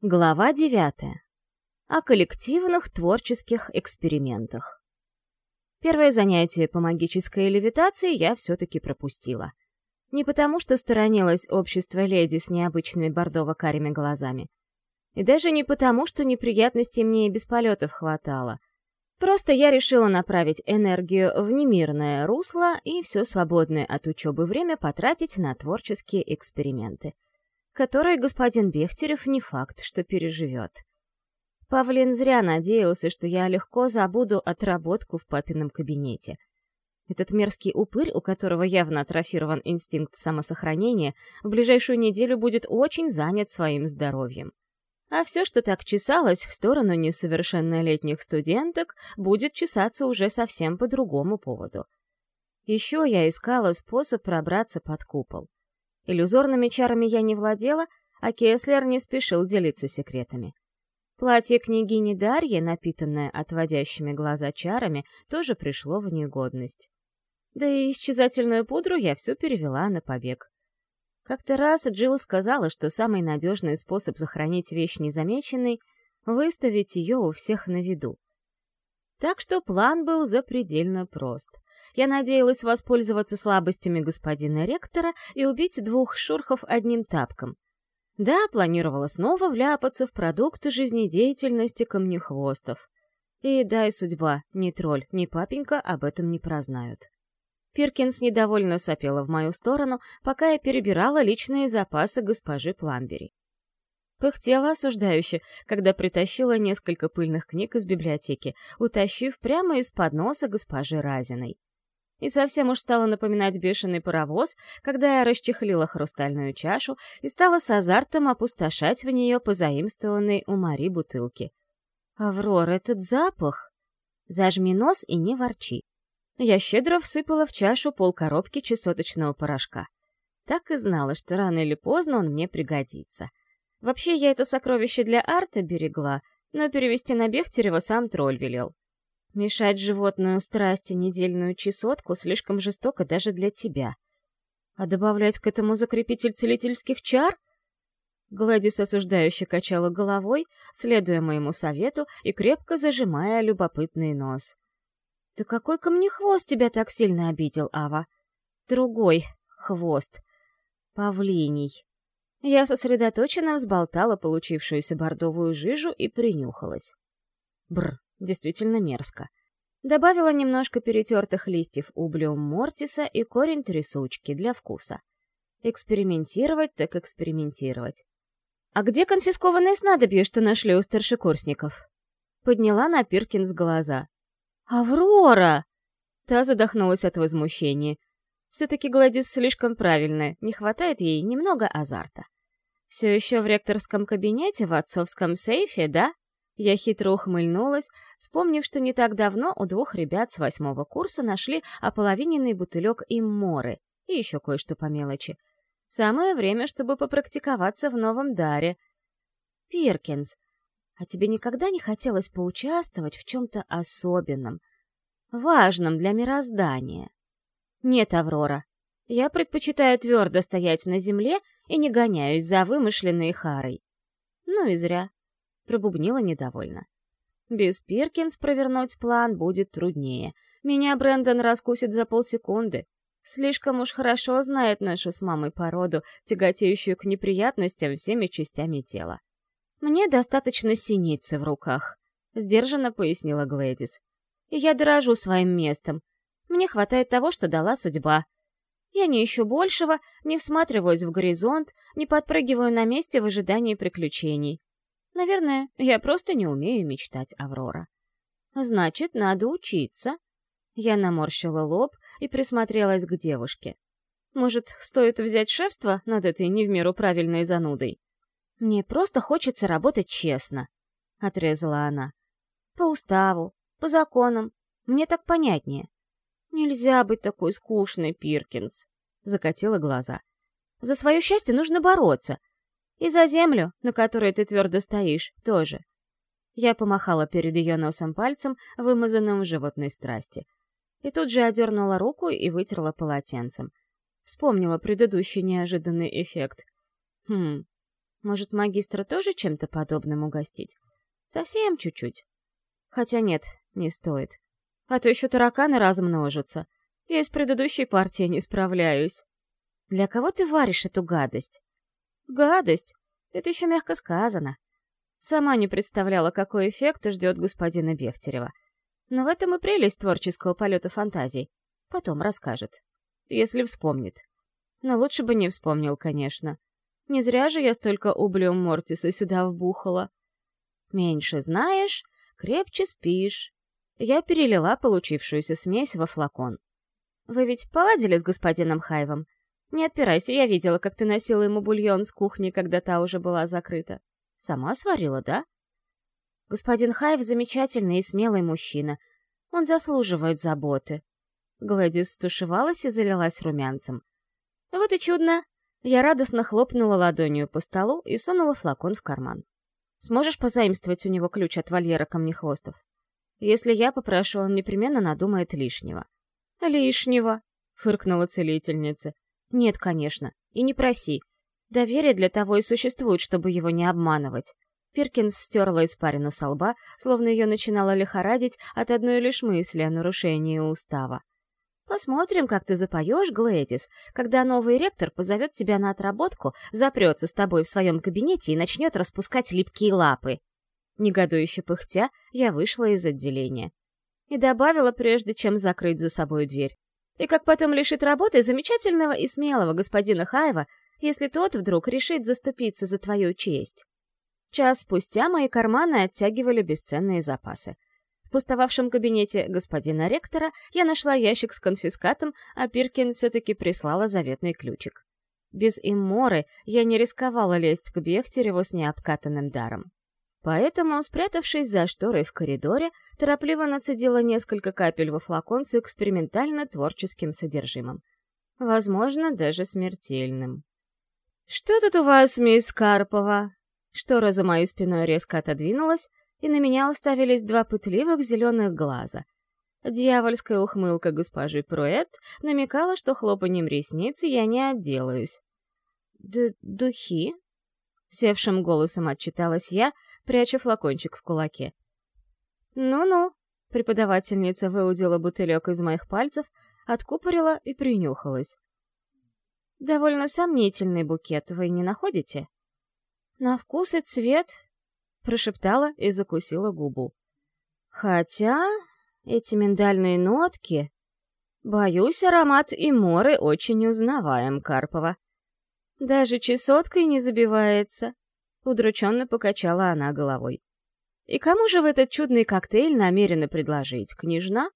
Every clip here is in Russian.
Глава девятая. О коллективных творческих экспериментах. Первое занятие по магической левитации я все-таки пропустила. Не потому, что сторонилась общества леди с необычными бордово-карими глазами. И даже не потому, что неприятностей мне и без полетов хватало. Просто я решила направить энергию в немирное русло и все свободное от учебы время потратить на творческие эксперименты — который господин Бехтерев не факт, что переживет. Павлин зря надеялся, что я легко забуду отработку в папином кабинете. Этот мерзкий упырь, у которого явно атрофирован инстинкт самосохранения, в ближайшую неделю будет очень занят своим здоровьем. А все, что так чесалось в сторону несовершеннолетних студенток, будет чесаться уже совсем по другому поводу. Еще я искала способ пробраться под купол. Иллюзорными чарами я не владела, а Кеслер не спешил делиться секретами. Платье княгини Дарьи, напитанное отводящими глаза чарами, тоже пришло в негодность. Да и исчезательную пудру я всю перевела на побег. Как-то раз Джилл сказала, что самый надежный способ сохранить вещь незамеченной — выставить ее у всех на виду. Так что план был запредельно прост — я надеялась воспользоваться слабостями господина ректора и убить двух шурхов одним тапком. Да, планировала снова вляпаться в продукты жизнедеятельности камнехвостов. И дай судьба, ни тролль, ни папенька об этом не прознают. Пиркинс недовольно сопела в мою сторону, пока я перебирала личные запасы госпожи Пламбери. Пыхтела осуждающе, когда притащила несколько пыльных книг из библиотеки, утащив прямо из-под носа госпожи Разиной и совсем уж стала напоминать бешеный паровоз, когда я расчехлила хрустальную чашу и стала с азартом опустошать в нее позаимствованные у Мари бутылки. «Аврор, этот запах!» «Зажми нос и не ворчи». Я щедро всыпала в чашу полкоробки чесоточного порошка. Так и знала, что рано или поздно он мне пригодится. Вообще, я это сокровище для арта берегла, но перевести на Бехтерева сам тролль велел. Мешать животную страсти недельную чесотку слишком жестоко даже для тебя. А добавлять к этому закрепитель целительских чар? Гладис осуждающе качала головой, следуя моему совету и крепко зажимая любопытный нос. «Да какой ко мне хвост тебя так сильно обидел, Ава?» «Другой хвост. Павлиний». Я сосредоточенно взболтала получившуюся бордовую жижу и принюхалась. Бр, Действительно мерзко. Добавила немножко перетертых листьев ублиум мортиса и корень трясучки для вкуса. Экспериментировать так экспериментировать. «А где конфискованные снадобья, что нашли у старшекурсников?» Подняла на Пиркинс глаза. «Аврора!» Та задохнулась от возмущения. Все-таки Гладис слишком правильная, не хватает ей немного азарта. «Все еще в ректорском кабинете в отцовском сейфе, да?» Я хитро ухмыльнулась, вспомнив, что не так давно у двух ребят с восьмого курса нашли ополовиненный бутылек имморы и еще кое-что по мелочи. Самое время, чтобы попрактиковаться в новом даре. Пиркинс, а тебе никогда не хотелось поучаствовать в чем-то особенном, важном для мироздания? Нет, Аврора, я предпочитаю твердо стоять на земле и не гоняюсь за вымышленной харой. Ну и зря пробубнила недовольно. Без Пиркинс провернуть план будет труднее. Меня Брэндон раскусит за полсекунды. Слишком уж хорошо знает нашу с мамой породу, тяготеющую к неприятностям всеми частями тела. «Мне достаточно синицы в руках», — сдержанно пояснила Глэдис. «И я дорожу своим местом. Мне хватает того, что дала судьба. Я не ищу большего, не всматриваюсь в горизонт, не подпрыгиваю на месте в ожидании приключений. Наверное, я просто не умею мечтать, Аврора. Значит, надо учиться. Я наморщила лоб и присмотрелась к девушке. Может, стоит взять шефство над этой не в меру правильной занудой? Мне просто хочется работать честно, — отрезала она. По уставу, по законам. Мне так понятнее. Нельзя быть такой скучной, Пиркинс, — закатила глаза. За свое счастье нужно бороться, и за землю, на которой ты твердо стоишь, тоже. Я помахала перед ее носом пальцем, вымазанным в животной страсти. И тут же одернула руку и вытерла полотенцем. Вспомнила предыдущий неожиданный эффект. Хм, Может, магистра тоже чем-то подобным угостить? Совсем чуть-чуть. Хотя нет, не стоит. А то еще тараканы размножатся. Я из предыдущей партии не справляюсь. Для кого ты варишь эту гадость? Гадость? Это еще мягко сказано. Сама не представляла, какой эффект ждет господина Бехтерева. Но в этом и прелесть творческого полета фантазий. Потом расскажет. Если вспомнит. Но лучше бы не вспомнил, конечно. Не зря же я столько ублюм Мортиса сюда вбухала. Меньше знаешь, крепче спишь. Я перелила получившуюся смесь во флакон. Вы ведь поладили с господином Хайвом? Не отпирайся, я видела, как ты носила ему бульон с кухни, когда та уже была закрыта. Сама сварила, да? Господин Хайв замечательный и смелый мужчина. Он заслуживает заботы. Гладис стушевалась и залилась румянцем. Вот и чудно. Я радостно хлопнула ладонью по столу и сунула флакон в карман. Сможешь позаимствовать у него ключ от вольера камнехвостов? Если я попрошу, он непременно надумает лишнего. «Лишнего», — фыркнула целительница. «Нет, конечно. И не проси. Доверие для того и существует, чтобы его не обманывать». Пиркинс стерла испарину со лба, словно ее начинала лихорадить от одной лишь мысли о нарушении устава. Посмотрим, как ты запоешь, Глэдис, когда новый ректор позовет тебя на отработку, запрется с тобой в своем кабинете и начнет распускать липкие лапы. Негодующе пыхтя, я вышла из отделения. И добавила, прежде чем закрыть за собой дверь. И как потом лишит работы замечательного и смелого господина Хаева, если тот вдруг решит заступиться за твою честь. Час спустя мои карманы оттягивали бесценные запасы. В пустовавшем кабинете господина ректора я нашла ящик с конфискатом, а Пиркин все-таки прислала заветный ключик. Без имморы я не рисковала лезть к Бехтереву с необкатанным даром. Поэтому, спрятавшись за шторой в коридоре, торопливо нацедила несколько капель во флакон с экспериментально-творческим содержимым. Возможно, даже смертельным. «Что тут у вас, мисс Карпова?» Штора за моей спиной резко отодвинулась, и на меня уставились два пытливых зеленых глаза. Дьявольская ухмылка госпожи Пруэт намекала, что хлопанием ресниц я не отделаюсь. «Д «Духи?» — севшим голосом отчиталась я, пряча флакончик в кулаке. «Ну-ну», — преподавательница выудила бутылек из моих пальцев, откупорила и принюхалась. «Довольно сомнительный букет, вы не находите?» «На вкус и цвет прошептала и закусила губу. Хотя эти миндальные нотки... Боюсь, аромат и моры очень узнаваем, Карпова. Даже чесоткой не забивается. Удрученно покачала она головой. И кому же в этот чудный коктейль намерена предложить, княжна?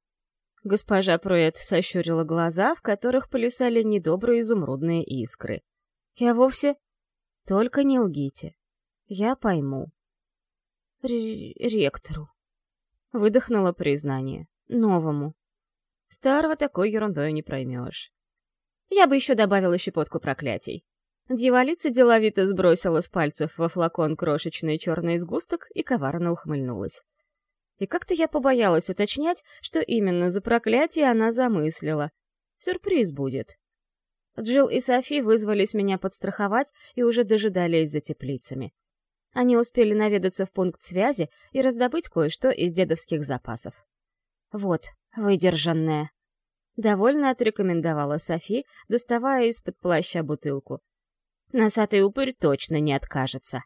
Госпожа Пруэт сощурила глаза, в которых плясали недобрые изумрудные искры. Я вовсе... Только не лгите. Я пойму ректору. Выдохнула признание. Новому. Старого такой ерундой не проймешь. Я бы еще добавила щепотку проклятий. Дьяволица деловито сбросила с пальцев во флакон крошечный черный сгусток и коварно ухмыльнулась. И как-то я побоялась уточнять, что именно за проклятие она замыслила. Сюрприз будет. Джилл и Софи вызвались меня подстраховать и уже дожидались за теплицами. Они успели наведаться в пункт связи и раздобыть кое-что из дедовских запасов. «Вот, выдержанная», — довольно отрекомендовала Софи, доставая из-под плаща бутылку. «Носатый упырь точно не откажется».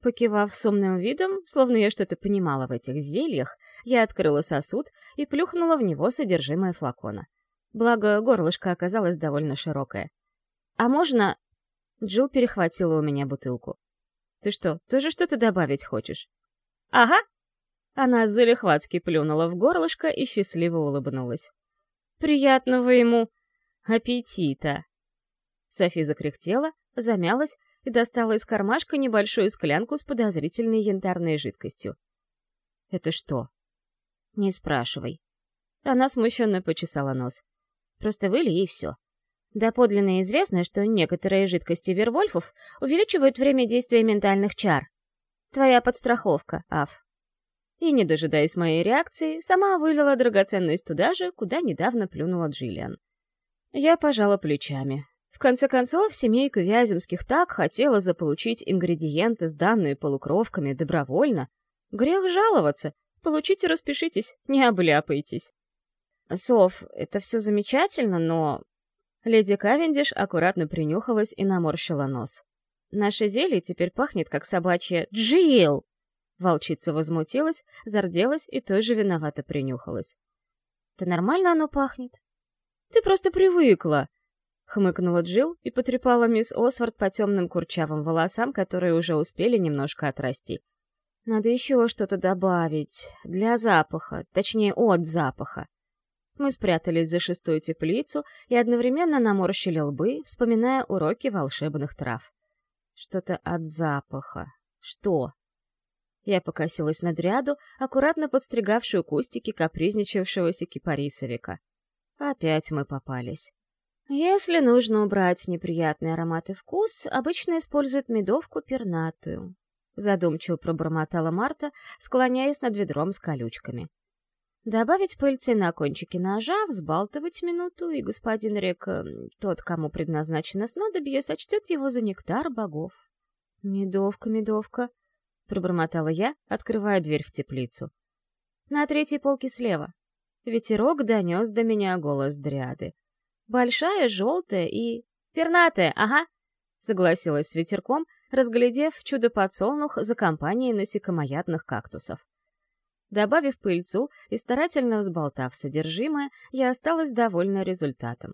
Покивав с умным видом, словно я что-то понимала в этих зельях, я открыла сосуд и плюхнула в него содержимое флакона. Благо, горлышко оказалось довольно широкое. «А можно...» Джилл перехватила у меня бутылку. Ты что, тоже что-то добавить хочешь? Ага. Она залихватски плюнула в горлышко и счастливо улыбнулась. Приятного ему аппетита. Софи закряхтела, замялась и достала из кармашка небольшую склянку с подозрительной янтарной жидкостью. «Это что?» «Не спрашивай». Она смущенно почесала нос. «Просто вылей и все. Доподлинно известно, что некоторые жидкости Вервольфов увеличивают время действия ментальных чар. Твоя подстраховка, Аф. И, не дожидаясь моей реакции, сама вылила драгоценность туда же, куда недавно плюнула Джиллиан. Я пожала плечами. Конце концов, семейка Вяземских так хотела заполучить ингредиенты, сданные полукровками, добровольно. Грех жаловаться. Получите, распишитесь, не обляпайтесь. Соф, это все замечательно, но... Леди Кавендиш аккуратно принюхалась и наморщила нос. Наше зелье теперь пахнет, как собачье «Джилл!» Волчица возмутилась, зарделась и тоже виновато принюхалась. «Да нормально оно пахнет». «Ты просто привыкла!» Хмыкнула Джилл и потрепала мисс Освард по темным курчавым волосам, которые уже успели немножко отрасти. «Надо еще что-то добавить. Для запаха. Точнее, от запаха». Мы спрятались за шестую теплицу и одновременно наморщили лбы, вспоминая уроки волшебных трав. Что-то от запаха. Что? Я покосилась на дряду, аккуратно подстригавшую кустики капризничавшегося кипарисовика. Опять мы попались. Если нужно убрать неприятный аромат и вкус, обычно используют медовку пернатую. Задумчиво пробормотала Марта, склоняясь над ведром с колючками. Добавить пыльцы на кончики ножа, взбалтывать минуту, и господин Рек, тот, кому предназначено снадобье, сочтет его за нектар богов. «Медовка, медовка», — пробормотала я, открывая дверь в теплицу. На третьей полке слева. Ветерок донес до меня голос дряды. Большая, желтая и... «Пернатая, ага!» — согласилась с ветерком, разглядев чудо-подсолнух за компанией насекомоядных кактусов. Добавив пыльцу и старательно взболтав содержимое, я осталась довольна результатом.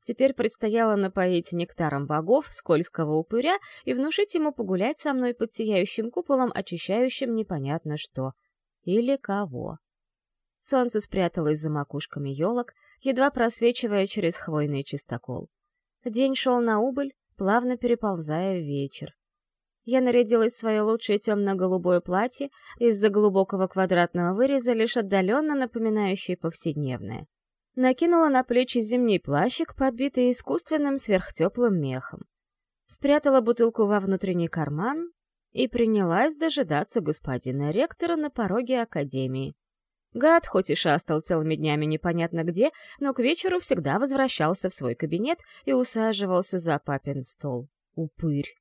Теперь предстояло напоить нектаром богов скользкого упыря и внушить ему погулять со мной под сияющим куполом, очищающим непонятно что. Или кого. Солнце спряталось за макушками елок, едва просвечивая через хвойный чистокол. День шел на убыль, плавно переползая в вечер. Я нарядилась в свое лучшее темно-голубое платье, из-за глубокого квадратного выреза, лишь отдаленно напоминающее повседневное. Накинула на плечи зимний плащик, подбитый искусственным сверхтеплым мехом. Спрятала бутылку во внутренний карман и принялась дожидаться господина ректора на пороге академии. Гад хоть и шастал целыми днями непонятно где, но к вечеру всегда возвращался в свой кабинет и усаживался за папин стол. Упырь.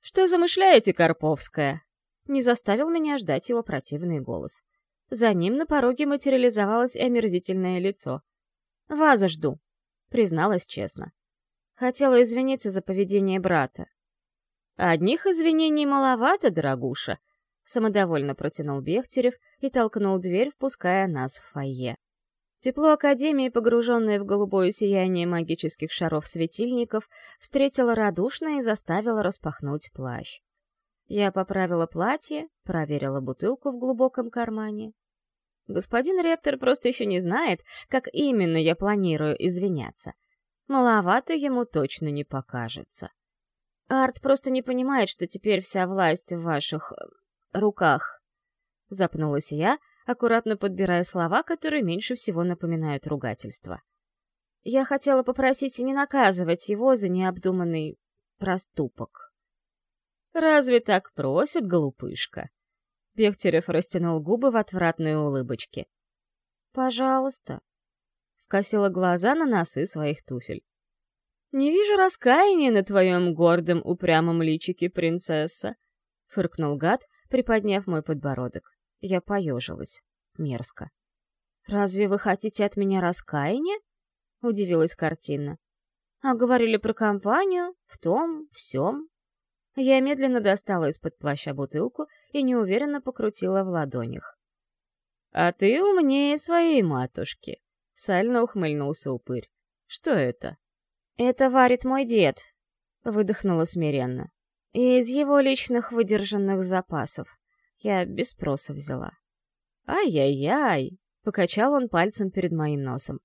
«Что замышляете, Карповская?» Не заставил меня ждать его противный голос. За ним на пороге материализовалось омерзительное лицо. «Ваза жду», — призналась честно. Хотела извиниться за поведение брата. «Одних извинений маловато, дорогуша», — самодовольно протянул Бехтерев и толкнул дверь, впуская нас в фойе. Тепло Академии, погруженное в голубое сияние магических шаров-светильников, встретило радушно и заставило распахнуть плащ. Я поправила платье, проверила бутылку в глубоком кармане. Господин ректор просто еще не знает, как именно я планирую извиняться. Маловато ему точно не покажется. Арт просто не понимает, что теперь вся власть в ваших... Руках. Запнулась я, аккуратно подбирая слова, которые меньше всего напоминают ругательство. Я хотела попросить не наказывать его за необдуманный проступок. «Разве так просит, глупышка?» Бехтерев растянул губы в отвратной улыбочке. «Пожалуйста», — скосила глаза на носы своих туфель. «Не вижу раскаяния на твоем гордом упрямом личике, принцесса», — фыркнул гад, приподняв мой подбородок. Я поежилась. Мерзко. «Разве вы хотите от меня раскаяния?» — удивилась картина. «А говорили про компанию, в том, всем». Я медленно достала из-под плаща бутылку и неуверенно покрутила в ладонях. «А ты умнее своей матушки», — сально ухмыльнулся упырь. «Что это?» «Это варит мой дед», — выдохнула смиренно. «Из его личных выдержанных запасов. Я без спроса взяла. «Ай-яй-яй!» — покачал он пальцем перед моим носом.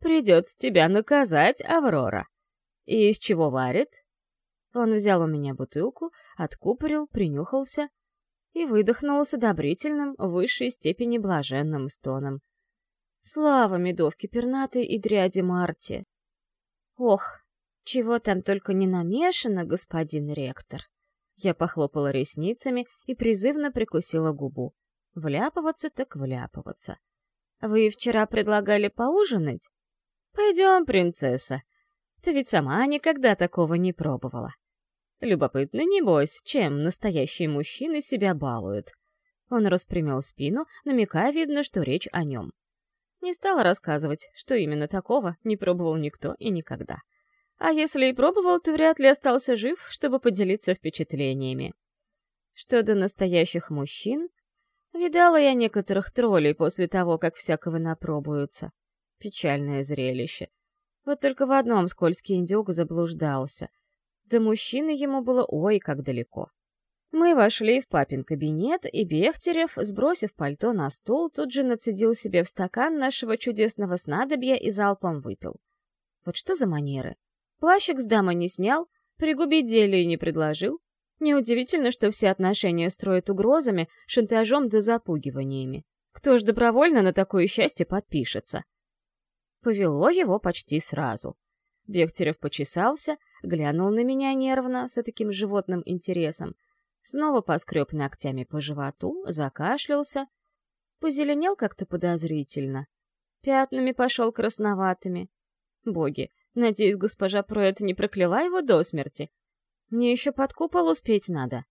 «Придется тебя наказать, Аврора. И из чего варит?» Он взял у меня бутылку, откупорил, принюхался и выдохнул с одобрительным, в высшей степени блаженным стоном. Слава медовке пернатой и дряди Марте! Ох, чего там только не намешано, господин ректор! Я похлопала ресницами и призывно прикусила губу. Вляпываться так вляпываться. Вы вчера предлагали поужинать? Пойдем, принцесса. Ты ведь сама никогда такого не пробовала. Любопытно, небось, чем настоящие мужчины себя балуют. Он распрямил спину, намекая, видно, что речь о нем. Не стала рассказывать, что именно такого не пробовал никто и никогда. А если и пробовал, то вряд ли остался жив, чтобы поделиться впечатлениями. Что до настоящих мужчин, видала я некоторых троллей после того, как всякого напробуются. Печальное зрелище. Вот только в одном скользкий индюк заблуждался. До мужчины ему было ой как далеко. Мы вошли в папин кабинет, и Бехтерев, сбросив пальто на стол, тут же нацедил себе в стакан нашего чудесного снадобья и залпом выпил. Вот что за манеры? Плащик с дамой не снял, пригубить зелье не предложил. Неудивительно, что все отношения строят угрозами, шантажом да запугиваниями. Кто ж добровольно на такое счастье подпишется? Повело его почти сразу. Бехтерев почесался, глянул на меня нервно, с таким животным интересом, снова поскреб ногтями по животу, закашлялся, позеленел как-то подозрительно, пятнами пошел красноватыми. Боги, надеюсь, госпожа Проэт не прокляла его до смерти. Мне еще под купол успеть надо.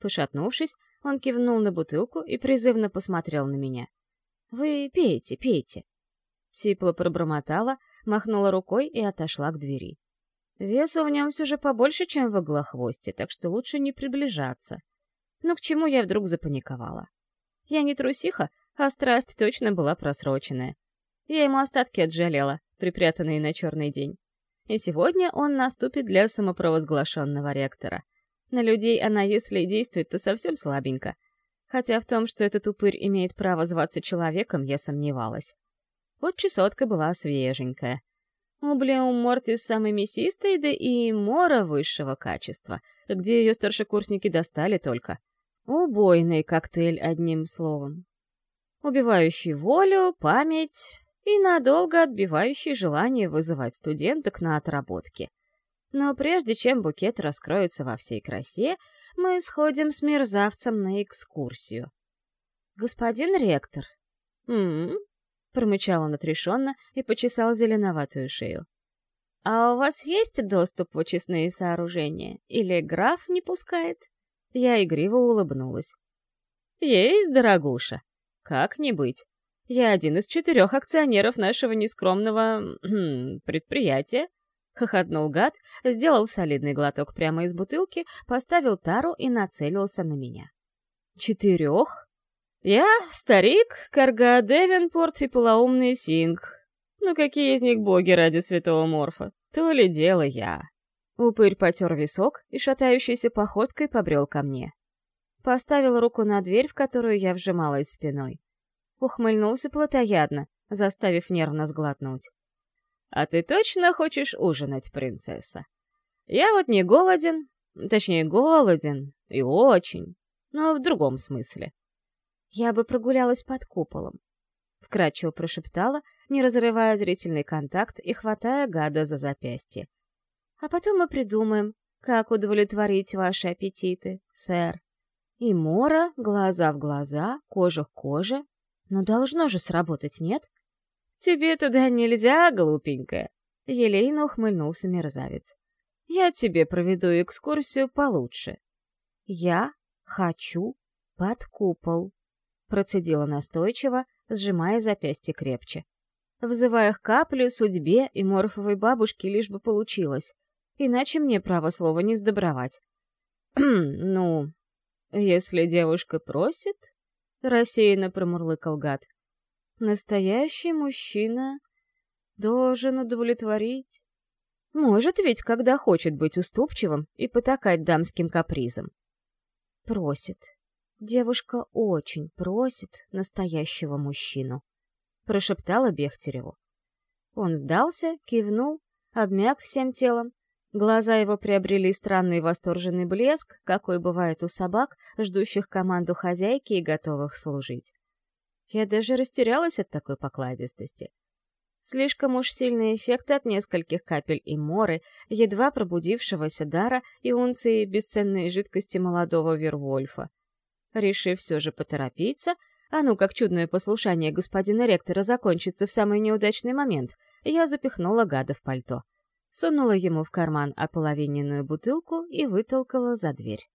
Пошатнувшись, он кивнул на бутылку и призывно посмотрел на меня. «Вы пейте, пейте». Сипла пробормотала, махнула рукой и отошла к двери. Весу в нем все же побольше, чем в иглохвосте, так что лучше не приближаться. Но к чему я вдруг запаниковала? Я не трусиха, а страсть точно была просроченная. Я ему остатки отжалела, припрятанные на черный день. И сегодня он наступит для самопровозглашенного ректора. На людей она, если и действует, то совсем слабенько. Хотя в том, что этот упырь имеет право зваться человеком, я сомневалась. Вот чесотка была свеженькая. Ублеум мортис самый мясистый, да и мора высшего качества, где ее старшекурсники достали только. Убойный коктейль, одним словом. Убивающий волю, память и надолго отбивающий желание вызывать студенток на отработки. Но прежде чем букет раскроется во всей красе, мы сходим с мерзавцем на экскурсию. «Господин ректор». «М-м-м», Промычал он отрешенно и почесал зеленоватую шею. «А у вас есть доступ в очистные сооружения? Или граф не пускает?» Я игриво улыбнулась. «Есть, дорогуша. Как не быть. Я один из четырех акционеров нашего нескромного... Предприятия». Хохотнул гад, сделал солидный глоток прямо из бутылки, поставил тару и нацелился на меня. «Четырех?» Я старик, Карга Девенпорт и полоумный Синг. Ну какие из них боги ради святого Морфа? То ли дело я. Упырь потер висок и шатающейся походкой побрел ко мне. Поставил руку на дверь, в которую я вжималась спиной. Ухмыльнулся плотоядно, заставив нервно сглотнуть. «А ты точно хочешь ужинать, принцесса? Я вот не голоден, точнее, голоден, и очень, но в другом смысле. Я бы прогулялась под куполом. Вкратчиво прошептала, не разрывая зрительный контакт и хватая гада за запястье. А потом мы придумаем, как удовлетворить ваши аппетиты, сэр. И Мора, глаза в глаза, кожа к коже. Но должно же сработать, нет? Тебе туда нельзя, глупенькая. Елейно ухмыльнулся мерзавец. Я тебе проведу экскурсию получше. Я хочу под купол процедила настойчиво, сжимая запястье крепче. Взывая к каплю, судьбе и морфовой бабушке лишь бы получилось. Иначе мне право слова не сдобровать. «Ну, если девушка просит...» — рассеянно промурлыкал гад. «Настоящий мужчина должен удовлетворить. Может ведь, когда хочет быть уступчивым и потакать дамским капризом. Просит. Девушка очень просит настоящего мужчину, прошептала Бехтереву. Он сдался, кивнул, обмяк всем телом. Глаза его приобрели странный восторженный блеск, какой бывает у собак, ждущих команду хозяйки и готовых служить. Я даже растерялась от такой покладистости. Слишком уж сильный эффект от нескольких капель и моры, едва пробудившегося дара и унции бесценной жидкости молодого Вервольфа. Решив все же поторопиться, а ну как чудное послушание господина ректора закончится в самый неудачный момент, я запихнула гада в пальто. Сунула ему в карман ополовиненную бутылку и вытолкала за дверь.